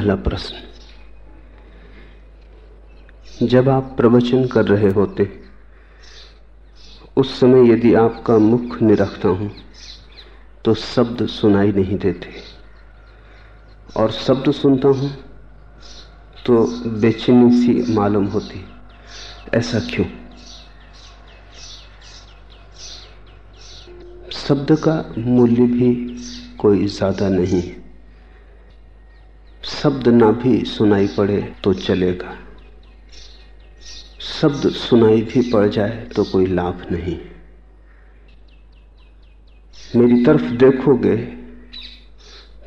पहला प्रश्न। जब आप प्रवचन कर रहे होते, उस समय यदि आपका मुख निरखता हूँ तो शब्द सुनाई नहीं देते। और शब्द सुनता हूँ तो बेचैनी सी मालूम होती। ऐसा क्यों? शब्द का मूल्य भी कोई ज़्यादा नहीं। शब्द ना भी सुनाई पड़े तो चलेगा। शब्द सुनाई भी पड़ जाए तो कोई लाभ नहीं। मेरी तरफ़ देखोगे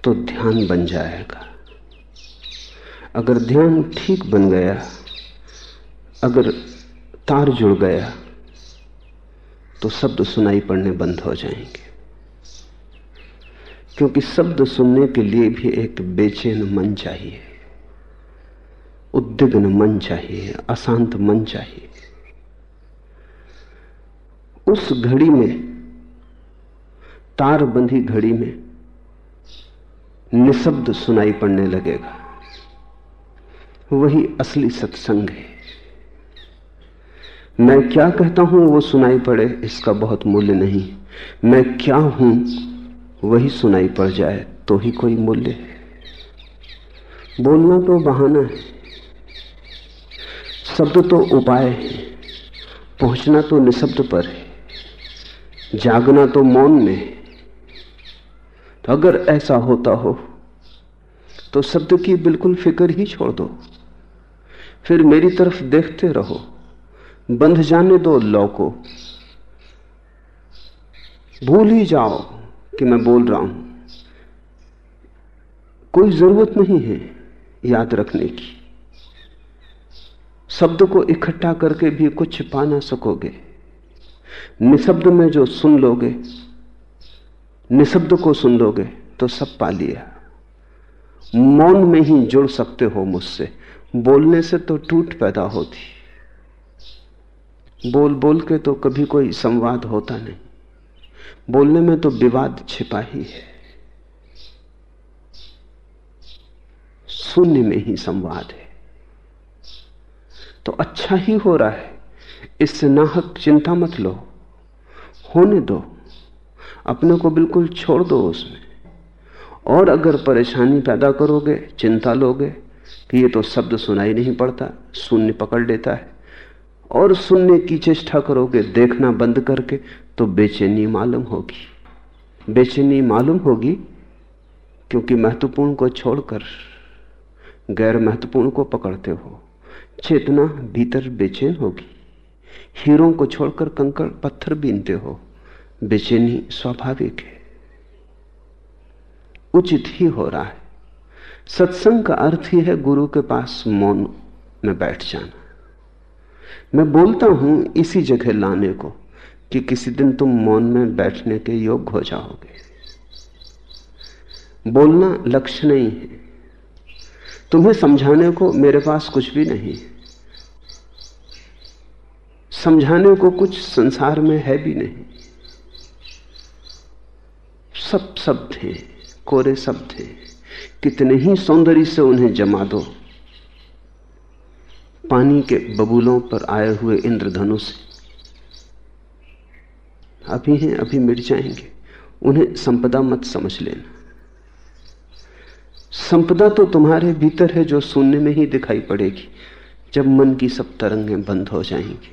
तो ध्यान बन जाएगा। अगर ध्यान ठीक बन गया, अगर तार जुड़ गया तो शब्द सुनाई पड़ने बंद हो जाएँगे। क्योंकि शब्द सुनने के लिए भी एक बेचैन मन चाहिए, उद्विग्न मन चाहिए, अशांत मन चाहिए। उस घड़ी में तार बंधी घड़ी में निशब्द सुनाई पड़ने लगेगा। वही असली सत्संग है। मैं क्या कहता हूँ वो सुनाई पड़े, इसका बहुत मूल्य नहीं। मैं क्या हूँ वही सुनाई पड़ जाए तो ही कोई मूल्य है। बोलना तो बहाना है, शब्द तो उपाय है, पहुँचना तो निशब्द पर है, जागना तो मौन में है। तो अगर ऐसा होता हो तो शब्द की बिल्कुल फ़िक्र ही छोड़ दो। फिर मेरी तरफ़ देखते रहो, बंध जाने दो लौ को भूल ही जाओ कि मैं बोल रहा हूँ, कोई ज़रूरत नहीं है याद रखने की। शब्द को इकट्ठा करके भी कुछ पा ना सकोगे। निशब्द में जो सुन लोगे, निशब्द को सुन लोगे तो सब पा लिया। मौन में ही जुड़ सकते हो मुझसे। बोलने से तो टूट पैदा होती। बोल बोल के तो कभी कोई संवाद होता नहीं। बोलने में तो विवाद छिपा ही है। शून्य में ही संवाद है। तो अच्छा ही हो रहा है। इससे नाहक चिंता मत लो। होने दो। अपने को बिल्कुल छोड़ दो उसमें। और अगर परेशानी पैदा करोगे, चिंता लोगे, कि ये तो शब्द सुनाई नहीं पड़ता, शून्य पकड़ लेता है। और सुनने की चेष्टा करोगे, देखना बंद करके तो बेचैनी मालूम होगी। बेचैनी मालूम होगी क्योंकि महत्वपूर्ण को छोड़कर गैर महत्वपूर्ण को पकड़ते हो। चेतना भीतर बेचैन होगी। हीरों को छोड़कर कंकड़ पत्थर बीनते हो। बेचैनी स्वाभाविक है। उचित ही हो रहा है। सत्संग का अर्थ ही है गुरु के पास मौन में बैठ जाना। मैं बोलता हूँ इसी जगह लाने को। कि किसी दिन तुम मौन में बैठने के योग्य हो जाओगे। बोलना लक्ष्य नहीं है। तुम्हें समझाने को मेरे पास कुछ भी नहीं। समझाने को कुछ संसार में है भी नहीं। सब शब्द हैं, कोरे शब्द हैं। कितने ही सौंदर्य से उन्हें जमा दो। पानी के बबूलों पर आए हुए इंद्रधनुष अभी हैं, अभी मिट जाएँगे। उन्हें संपदा मत समझ लेना। संपदा तो तुम्हारे भीतर है जो शून्य में ही दिखाई पड़ेगी, जब मन की सब तरंगें बंद हो जाएँगी।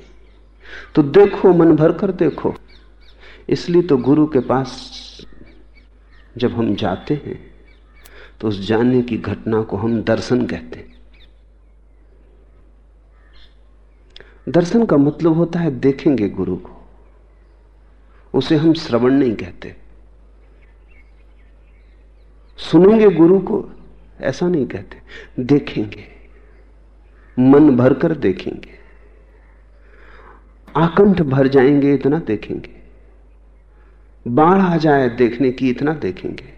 तो देखो, मन भर कर देखो। इसलिए तो गुरु के पास जब हम जाते हैं तो उस जानने की घटना को हम दर्शन कहते हैं। दर्शन का मतलब होता है देखेंगे गुरु को। उसे हम श्रवण नहीं कहते। सुनेंगे गुरु को, ऐसा नहीं कहते। देखेंगे, मन भरकर देखेंगे। आकंठ भर जाएँगे, इतना देखेंगे। बाढ़ आ जाए, देखने की इतना देखेंगे।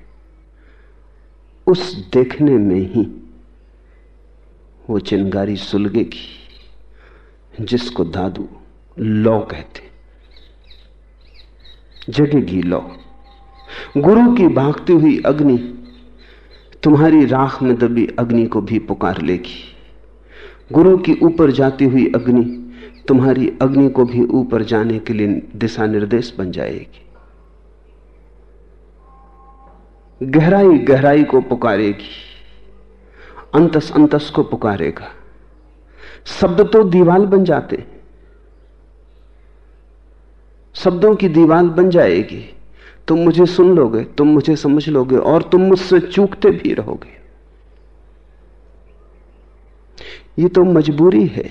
उस देखने में ही वो चिंगारी सुलगेगी, जिसको दादू लौ कहते। जगेगी लो। गुरु की भागती हुई अग्नि तुम्हारी राख में दबी अग्नि को भी पुकार लेगी। गुरु की ऊपर जाती हुई अग्नि तुम्हारी अग्नि को भी ऊपर जाने के लिए दिशा निर्देश बन जाएगी। गहराई गहराई को पुकारेगी। अंतस अंतस को पुकारेगा। शब्द तो दीवाल बन जाते। शब्दों की दीवाल बन जाएगी। तुम मुझे सुन लोगे, तुम मुझे समझ लोगे और तुम मुझसे चूकते भी रहोगे। ये तो मजबूरी है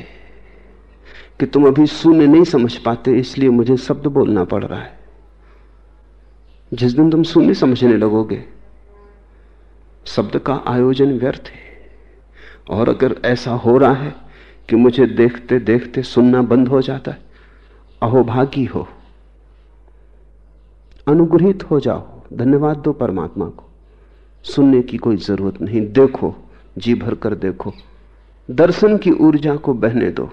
कि तुम अभी शून्य नहीं समझ पाते, इसलिए मुझे शब्द बोलना पड़ रहा है। जिस दिन तुम शून्य समझने लगोगे, शब्द का आयोजन व्यर्थ है। और अगर ऐसा हो रहा है कि मुझे देखते देखते सुनना बंद हो जाता है, अहोभागी हो। अनुग्रहित हो जाओ। धन्यवाद दो परमात्मा को। सुनने की कोई ज़रूरत नहीं। देखो, जी भर कर देखो। दर्शन की ऊर्जा को बहने दो।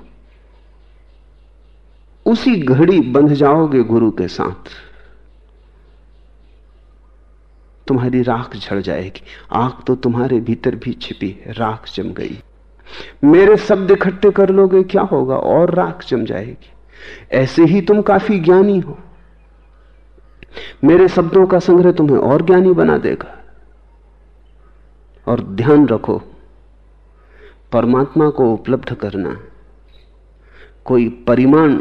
उसी घड़ी बंध जाओगे गुरु के साथ। तुम्हारी राख झड़ जाएगी। आँख तो तुम्हारे भीतर भी छिपी है। राख जम गई। मेरे शब्द इकट्ठे कर लोगे, क्या होगा? और राख जम जाएगी। ऐसे ही तुम काफ़ी ज्ञानी हो। मेरे शब्दों का संग्रह तुम्हें और ज्ञानी बना देगा। और ध्यान रखो, परमात्मा को उपलब्ध करना, कोई परिमाण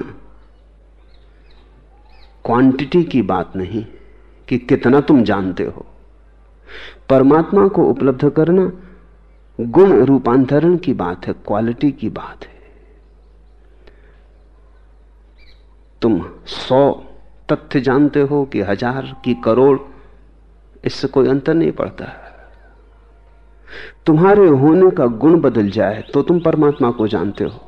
क्वांटिटी की बात नहीं कि कितना तुम जानते हो। परमात्मा को उपलब्ध करना गुण रूपांतरण की बात है क्वालिटी की बात है। तुम सौ तथ्य जानते हो कि हज़ार की करोड़, इससे कोई अंतर नहीं पड़ता। तुम्हारे होने का गुण बदल जाए तो तुम परमात्मा को जानते हो।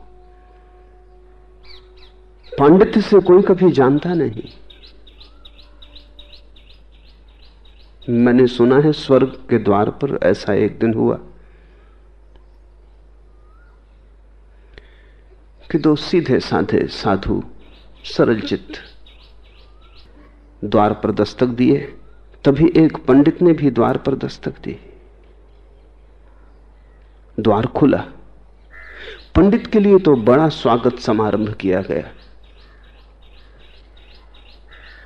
पांडित्य से कोई कभी जानता नहीं। मैंने सुना है स्वर्ग के द्वार पर ऐसा एक दिन हुआ कि दो सीधे साधे साधु सरल चित्त द्वार पर दस्तक दिए। तभी एक पंडित ने भी द्वार पर दस्तक दी। द्वार खुला। पंडित के लिए तो बड़ा स्वागत समारंभ किया गया।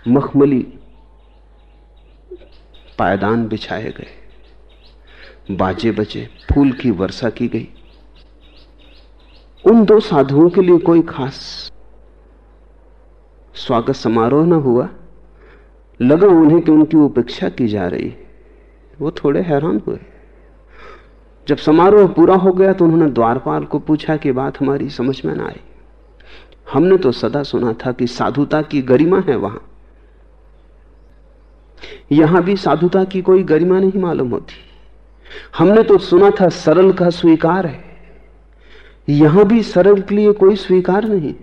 मखमली पायदान बिछाए गए। बाजे बजे फूल की वर्षा की गई। उन दो साधुओं के लिए कोई खास स्वागत समारोह न हुआ। लगा उन्हें कि उनकी उपेक्षा की जा रही वो थोड़े हैरान हुए। जब समारोह पूरा हो गया तो उन्होंने द्वारपाल को पूछा कि बात हमारी समझ में ना आई। हमने तो सदा सुना था कि साधुता की गरिमा है वहाँ। यहाँ भी साधुता की कोई गरिमा नहीं मालूम होती। हमने तो सुना था सरल का स्वीकार है। यहाँ भी सरल के लिए कोई स्वीकार नहीं।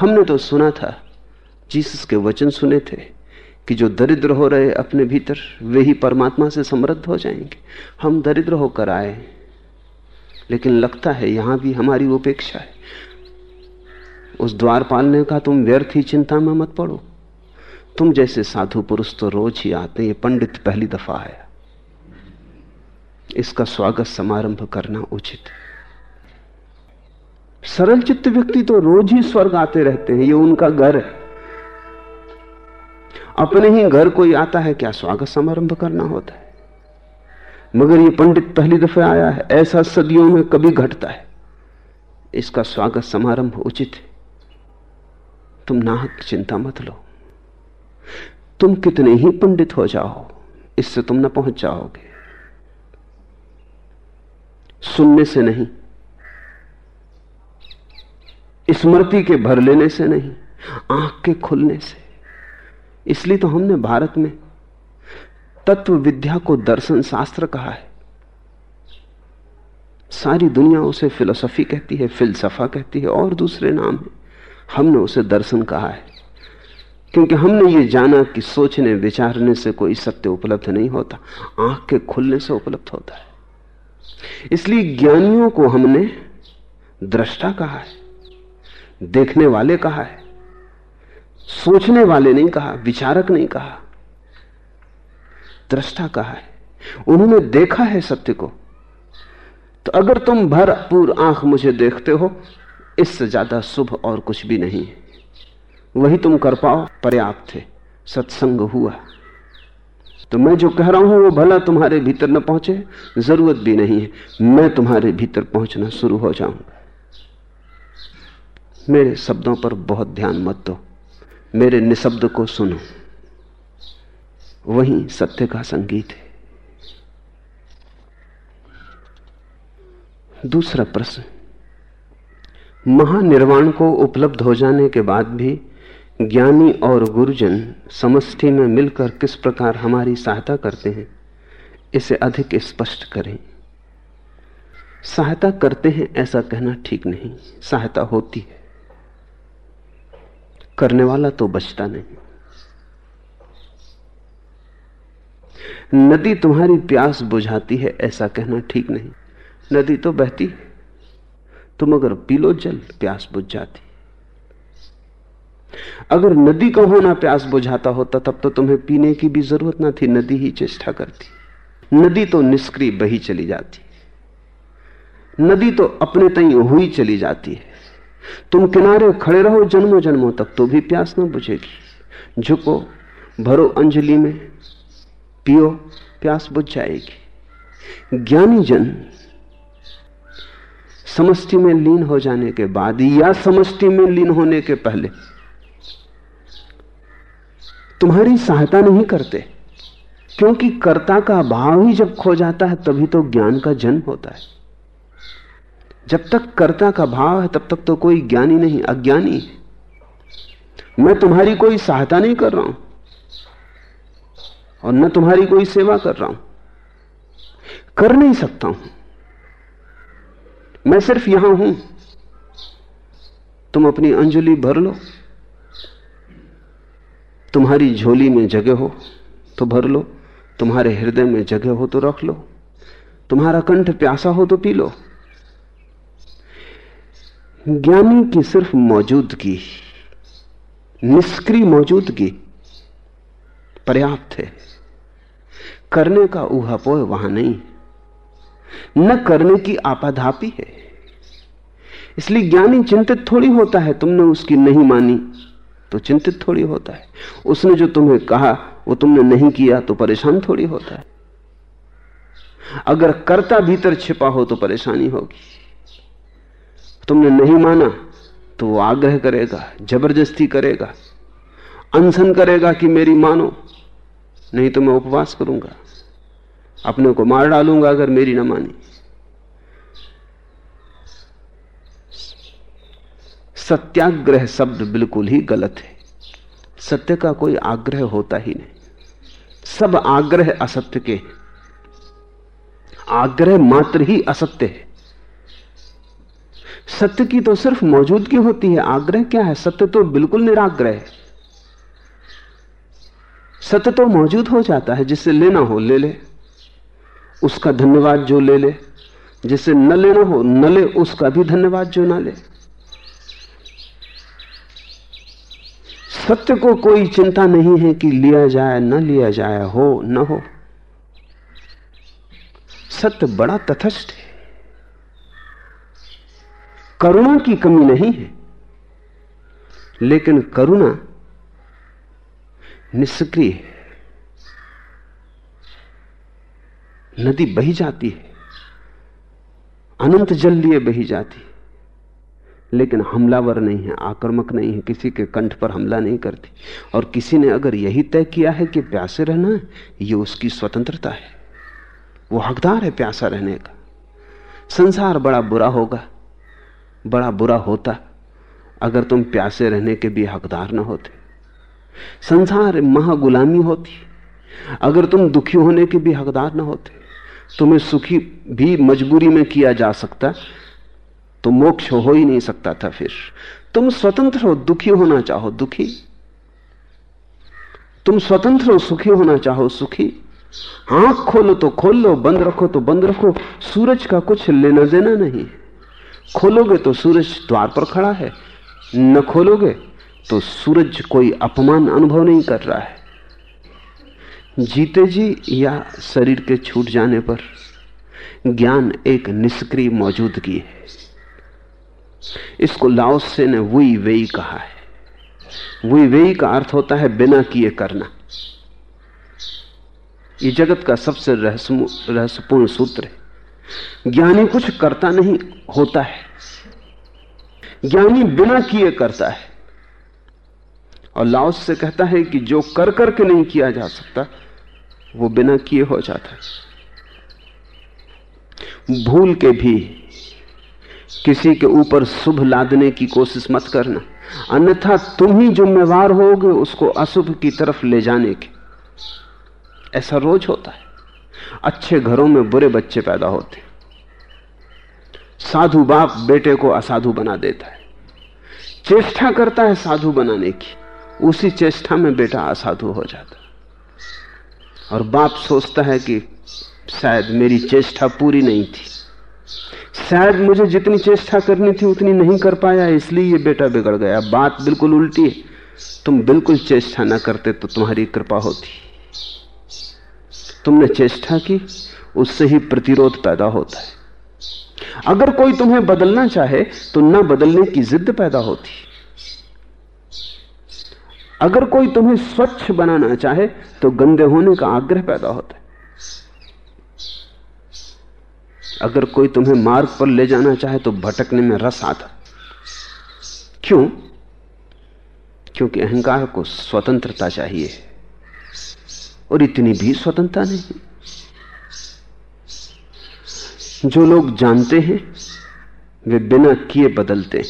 हमने तो सुना था, जीसस के वचन सुने थे। कि जो दरिद्र हो रहे अपने भीतर, वे ही परमात्मा से समृद्ध हो जाएँगे। हम दरिद्र होकर आए, लेकिन लगता है यहाँ भी हमारी उपेक्षा है। उस द्वारपाल ने कहा तुम व्यर्थ ही चिंता में मत पड़ो। तुम जैसे साधु पुरुष तो रोज ही आते ये पंडित पहली दफ़ा आया। इसका स्वागत समारंभ करना उचित है। सरल चित्त व्यक्ति तो रोज ही स्वर्ग आते रहते हैं, ये उनका घर है। अपने ही घर कोई आता है, क्या स्वागत समारंभ करना होता है? मगर ये पंडित पहली दफे आया है, ऐसा सदियों में कभी घटता है। इसका स्वागत समारंभ उचित है। तुम नाहक चिंता मत लो। तुम कितने ही पंडित हो जाओ, इससे तुम न पहुँच जाओगे। सुनने से नहीं, स्मृति के भर लेने से नहीं, आँख के खुलने से। इसलिए तो हमने भारत में तत्व विद्या को दर्शन शास्त्र कहा है। सारी दुनिया उसे फिलोसफी कहती है, फिलसफा कहती है, और दूसरे नाम है। हमने उसे दर्शन कहा है। क्योंकि हमने ये जाना कि सोचने, विचारने से कोई सत्य उपलब्ध नहीं होता। आँख के खुलने से उपलब्ध होता है। इसलिए ज्ञानियों को हमने दृष्टा कहा है, देखने वाले कहा है। सोचने वाले नहीं कहा, विचारक नहीं कहा। दृष्टा कहा है। उन्होंने देखा है सत्य को। तो अगर तुम भरपूर आँख मुझे देखते हो, इससे ज़्यादा शुभ और कुछ भी नहीं वही तुम कर पाओ, पर्याप्त है। सत्संग हुआ। तो मैं जो कह रहा हूँ, वो भला तुम्हारे भीतर न पहुँचे, ज़रूरत भी नहीं है। मैं तुम्हारे भीतर पहुँचना शुरू हो जाऊँगा। मेरे शब्दों पर बहुत ध्यान मत दो। मेरे निशब्द को सुनो। वही सत्य का संगीत है। दूसरा प्रश्न। महानिर्वाण को उपलब्ध हो जाने के बाद भी ज्ञानी और गुरुजन समष्टि में मिलकर किस प्रकार हमारी सहायता करते हैं, इसे अधिक स्पष्ट करें। सहायता करते हैं ऐसा कहना ठीक नहीं। सहायता होती है। करने वाला तो बचता नहीं। नदी तुम्हारी प्यास बुझाती है, ऐसा कहना ठीक नहीं। नदी तो बहती तुम अगर पी लो जल, प्यास बुझ जाती। अगर नदी का होना प्यास बुझाता होता, तब तो तुम्हें पीने की भी ज़रूरत ना थी, नदी ही चेष्टा करती। नदी तो निष्क्रिय बही चली जाती। नदी तो अपने तई हुई चली जाती है। तुम किनारे खड़े रहो जन्मों जन्मों तक तो भी प्यास ना बुझेगी। झुको, भरो अंजलि में, पियो, प्यास बुझ जाएगी। ज्ञानी जन, समष्टि में लीन हो जाने के बाद या समष्टि में लीन होने के पहले, तुम्हारी सहायता नहीं करते, क्योंकि कर्ता का भाव ही जब खो जाता है, तभी तो ज्ञान का जन्म होता है। जब तक कर्ता का भाव है, तब तक तो कोई ज्ञानी नहीं, अज्ञानी। मैं तुम्हारी कोई सहायता नहीं कर रहा हूँ, और न तुम्हारी कोई सेवा कर रहा हूँ। कर नहीं सकता हूँ। मैं सिर्फ़ यहाँ हूँ। तुम अपनी अंजलि भर लो। तुम्हारी झोली में जगह हो तो भर लो। तुम्हारे हृदय में जगह हो तो रख लो। तुम्हारा कंठ प्यासा हो तो पी लो। ज्ञानी की सिर्फ़ मौजूदगी, निष्क्रिय मौजूदगी पर्याप्त है। करने का ऊहापोह वहाँ नहीं। न करने की आपाधापी है। इसलिए ज्ञानी चिंतित थोड़ी होता है, तुमने उसकी नहीं मानी तो चिंतित थोड़ी होता है। उसने जो तुम्हें कहा, वो तुमने नहीं किया तो परेशान थोड़ी होता है। अगर कर्ता भीतर छिपा हो तो परेशानी होगी। तुमने नहीं माना तो वो आग्रह करेगा, ज़बरदस्ती करेगा, अनशन करेगा कि मेरी मानो, नहीं तो मैं उपवास करूँगा, अपने को मार डालूँगा अगर मेरी ना मानी। सत्याग्रह शब्द बिल्कुल ही गलत है। सत्य का कोई आग्रह होता ही नहीं। सब आग्रह असत्य के आग्रह मात्र ही असत्य है। सत्य की तो सिर्फ़ मौजूदगी होती है, आग्रह क्या है? सत्य तो बिल्कुल निराग्रह है। सत्य तो मौजूद हो जाता है जिससे लेना हो, ले ले। उसका धन्यवाद जो ले ले, जिसे न लेना हो, न ले, उसका भी धन्यवाद जो ना ले। सत्य को कोई चिंता नहीं है कि लिया जाए, न लिया जाए, हो, न हो। सत्य बड़ा तथस्थ है। करुणा की कमी नहीं है। लेकिन करुणा निष्क्रिय है। नदी बही जाती है। अनंत जल लिए बही जाती है। लेकिन हमलावर नहीं है, आक्रमक नहीं है, किसी के कंठ पर हमला नहीं करती। और किसी ने अगर यही तय किया है कि प्यासे रहना है उसकी स्वतंत्रता है। वो हकदार है प्यासा रहने का। संसार बड़ा बुरा होगा। बड़ा बुरा होता अगर तुम प्यासे रहने के भी हकदार ना होते। संसार महागुलामी होती। अगर तुम दुखी होने के भी हकदार ना होते, तुम्हें सुखी भी मजबूरी में किया जा सकता तो मोक्ष हो ही नहीं सकता था फिर। तुम स्वतंत्र हो, दुखी होना चाहो, दुखी। तुम स्वतंत्र हो, सुखी होना चाहो, सुखी। आँख खोलो तो खोल लो, बंद रखो तो बंद रखो। सूरज का कुछ लेना देना नहीं। खोलोगे तो सूरज द्वार पर खड़ा है। न खोलोगे तो सूरज कोई अपमान अनुभव नहीं कर रहा है। जीते जी या शरीर के छूट जाने पर ज्ञान एक निष्क्रिय मौजूदगी है। इसको लाओसे ने वही वेई कहा है। वही वेई का अर्थ होता है बिना किए करना। ये जगत का सबसे रहस्यपूर्ण सूत्र है। ज्ञानी कुछ करता नहीं, होता है। ज्ञानी बिना किए करता है। और लाओस से कहता है कि जो कर करके नहीं किया जा सकता, वो बिना किए हो जाता है। भूल के भी किसी के ऊपर शुभ लादने की कोशिश मत करना। अन्यथा तुम ही जिम्मेवार होगे, उसको अशुभ की तरफ़ ले जाने के। ऐसा रोज होता है। अच्छे घरों में बुरे बच्चे पैदा होते साधु बाप बेटे को असाधु बना देता है। चेष्टा करता है साधु बनाने की, उसी चेष्टा में बेटा असाधु हो जाता और बाप सोचता है कि शायद मेरी चेष्टा पूरी नहीं थी। शायद मुझे जितनी चेष्टा करनी थी, उतनी नहीं कर पाया, इसलिए ये बेटा बिगड़ गया। बात बिल्कुल उल्टी है। तुम बिल्कुल चेष्टा ना करते तो तुम्हारी कृपा होती। तुमने चेष्टा की, उससे ही प्रतिरोध पैदा होता है। अगर कोई तुम्हें बदलना चाहे तो न बदलने की जिद पैदा होती। अगर कोई तुम्हें स्वच्छ बनाना चाहे तो गंदे होने का आग्रह पैदा होता है। अगर कोई तुम्हें मार्ग पर ले जाना चाहे तो भटकने में रस आता। क्यों? क्योंकि अहंकार को स्वतंत्रता चाहिए। और इतनी भी स्वतंत्रता नहीं। जो लोग जानते हैं, वे बिना किए बदलते हैं।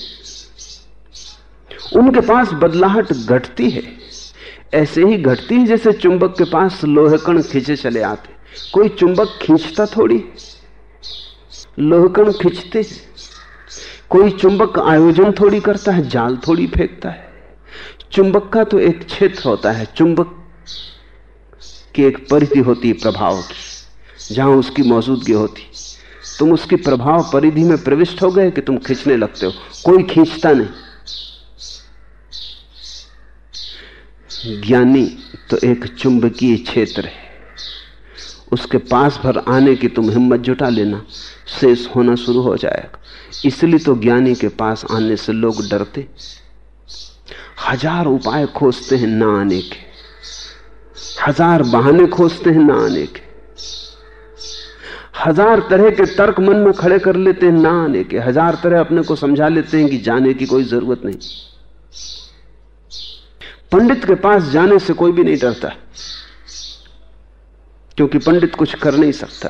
उनके पास बदलाहट घटती है। ऐसे ही घटती है जैसे चुंबक के पास लोहकण खींचे चले आते कोई चुंबक खींचता थोड़ी लोहकण खींचते कोई चुंबक आयोजन थोड़ी करता है, जाल थोड़ी फेंकता है। चुंबक का तो एक क्षेत्र होता है। चुंबक की एक परिधि होती है प्रभाव की, जहाँ उसकी मौजूदगी होती। तुम उसकी प्रभाव परिधि में प्रविष्ट हो गए कि तुम खींचने लगते हो। कोई खींचता नहीं। ज्ञानी तो एक चुंबकीय क्षेत्र है। उसके पास भर आने की तुम हिम्मत जुटा लेना, शेष होना शुरू हो जाएगा। इसलिए तो ज्ञानी के पास आने से लोग डरते। हज़ार उपाय खोजते हैं ना आने के। हज़ार बहाने खोजते हैं ना आने के हज़ार तरह के तर्क मन में खड़े कर लेते हैं ना आने के हज़ार तरह अपने को समझा लेते हैं कि जाने की कोई ज़रूरत नहीं। पंडित के पास जाने से कोई भी नहीं डरता, क्योंकि पंडित कुछ कर नहीं सकता।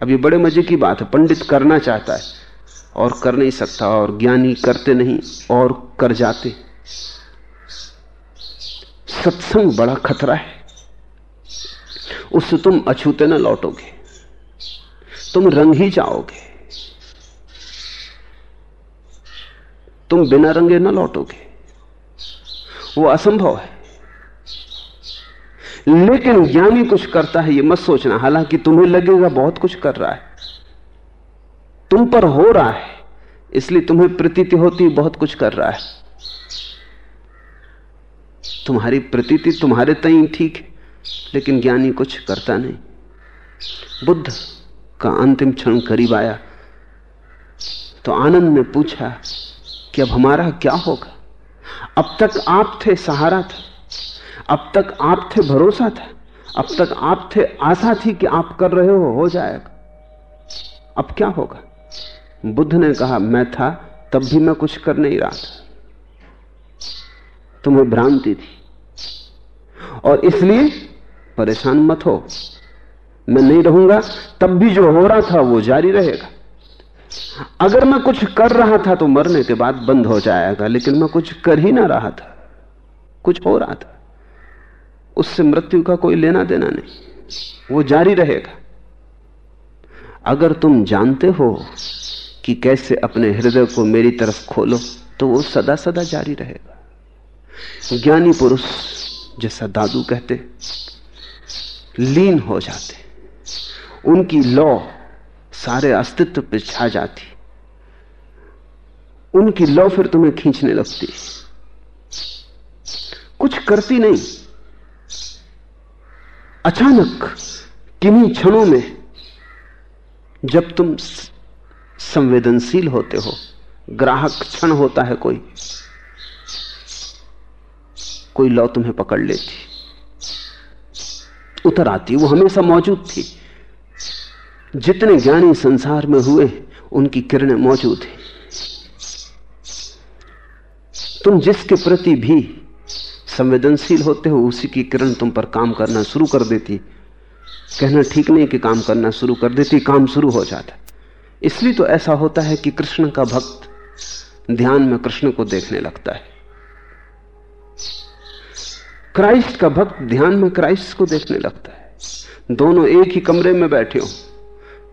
अब ये बड़े मज़े की बात है, पंडित करना चाहता है और कर नहीं सकता, और ज्ञानी करते नहीं और कर जाते। सत्संग बड़ा खतरा है। उससे तुम अछूते ना लौटोगे। तुम रंग ही जाओगे तुम बिना रंगे ना लौटोगे। वो असंभव है। लेकिन ज्ञानी कुछ करता है, ये मत सोचना। हालाँकि तुम्हें लगेगा बहुत कुछ कर रहा है। तुम पर हो रहा है। इसलिए तुम्हें प्रतीति होती बहुत कुछ कर रहा है। तुम्हारी प्रतीति तुम्हारे तई ठीक है। लेकिन ज्ञानी कुछ करता नहीं। बुद्ध का अंतिम क्षण करीब आया। तो आनंद ने पूछा कि अब हमारा क्या होगा? अब तक आप थे सहारा था। अब तक आप थे भरोसा था। अब तक आप थे आशा थी कि आप कर रहे हो हो जाएगा। अब क्या होगा? बुद्ध ने कहा, मैं था, तब भी मैं कुछ कर नहीं रहा था। तुम्हें भ्रांति थी। और इसलिए परेशान मत हो। मैं नहीं रहूँगा, तब भी जो हो रहा था वो जारी रहेगा। अगर मैं कुछ कर रहा था तो मरने के बाद बंद हो जाएगा, लेकिन मैं कुछ कर ही ना रहा था। कुछ हो रहा था। उससे मृत्यु का कोई लेना देना नहीं। वो जारी रहेगा। अगर तुम जानते हो कि कैसे अपने हृदय को मेरी तरफ़ खोलो तो वो सदा सदा जारी रहेगा। ज्ञानी पुरुष जैसा दादू कहते लीन हो जाते। उनकी लौ सारे अस्तित्व पर छा जाती। उनकी लौ फिर तुम्हें खींचने लगती। कुछ करती नहीं। अचानक किन्हीं क्षणों में जब तुम संवेदनशील होते हो, ग्राहक क्षण होता है कोई। कोई लौ तुम्हें पकड़ लेती। उतर आती, वो हमेशा मौजूद थी। जितने ज्ञानी संसार में हुए, उनकी किरणें मौजूद हैं। तुम जिसके प्रति भी संवेदनशील होते हो, उसी की किरण तुम पर काम करना शुरू कर देती। कहना ठीक नहीं कि काम करना शुरू कर देती, काम शुरू हो जाता। इसलिए तो ऐसा होता है कि कृष्ण का भक्त ध्यान में कृष्ण को देखने लगता है। क्राइस्ट का भक्त ध्यान में क्राइस्ट को देखने लगता है। दोनों एक ही कमरे में बैठे हो,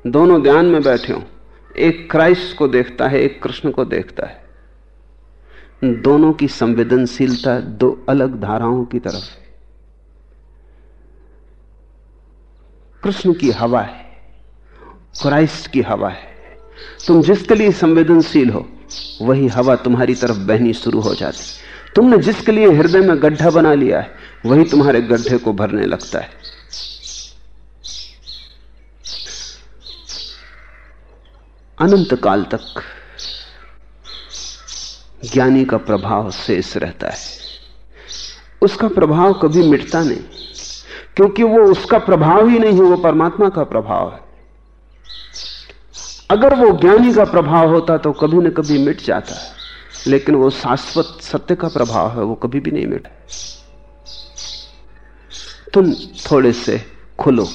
दोनों ध्यान में बैठे हो, एक क्राइस्ट को देखता है, एक कृष्ण को देखता है। दोनों की संवेदनशीलता दो अलग धाराओं की तरफ़ है। कृष्ण की हवा है, क्राइस्ट की हवा है। तुम जिसके लिए संवेदनशील हो, वही हवा तुम्हारी तरफ़ बहनी शुरू हो जाती तुमने जिसके लिए हृदय में गड्ढा बना लिया है, वही तुम्हारे गड्ढे को भरने लगता है। अनंत काल तक ज्ञानी का प्रभाव शेष रहता है। उसका प्रभाव कभी मिटता नहीं, क्योंकि वो उसका प्रभाव ही नहीं है वो परमात्मा का प्रभाव है। अगर वो ज्ञानी का प्रभाव होता तो कभी न कभी मिट जाता। है लेकिन वो शाश्वत सत्य का प्रभाव है, वो कभी भी नहीं मिटा। तुम थोड़े से खुलो,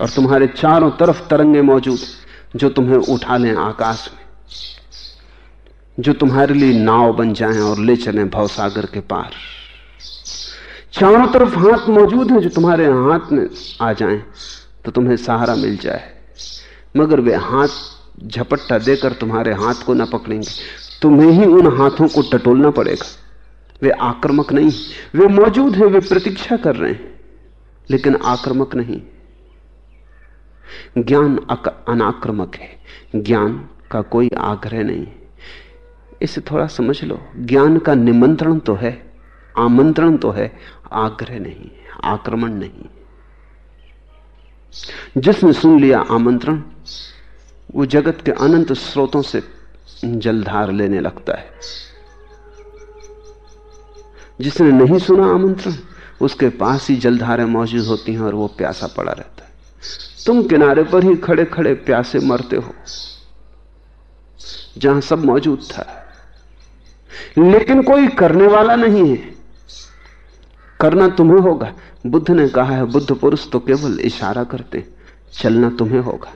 और तुम्हारे चारों तरफ़ तरंगे मौजूद, जो तुम्हें उठा लें आकाश में, जो तुम्हारे लिए नाव बन जाएँ और ले चलें भवसागर के पार। चारों तरफ़ हाथ मौजूद हैं जो तुम्हारे हाथ में आ जाएँ तो तुम्हें सहारा मिल जाए, मगर वे हाथ झपट्टा देकर तुम्हारे हाथ को ना पकड़ेंगे। तुम्हें ही उन हाथों को टटोलना पड़ेगा। वे आक्रमक नहीं, वे मौजूद हैं, वे प्रतीक्षा कर रहे हैं, लेकिन आक्रमक नहीं। ज्ञान अनाक्रमक है, ज्ञान का कोई आग्रह नहीं। इसे थोड़ा समझ लो, ज्ञान का निमंत्रण तो है, आमंत्रण तो है, आग्रह नहीं, आक्रमण नहीं। जिसने सुन लिया आमंत्रण वो जगत के अनंत स्रोतों से जलधार लेने लगता है। जिसने नहीं सुना आमंत्रण, उसके पास ही जलधारें मौजूद होती हैं और वो प्यासा पड़ा रहता है। तुम किनारे पर ही खड़े खड़े प्यासे मरते हो, जहाँ सब मौजूद था। लेकिन कोई करने वाला नहीं है। करना तुम्हें होगा। बुद्ध ने कहा है, बुद्ध पुरुष तो केवल इशारा करते, चलना तुम्हें होगा।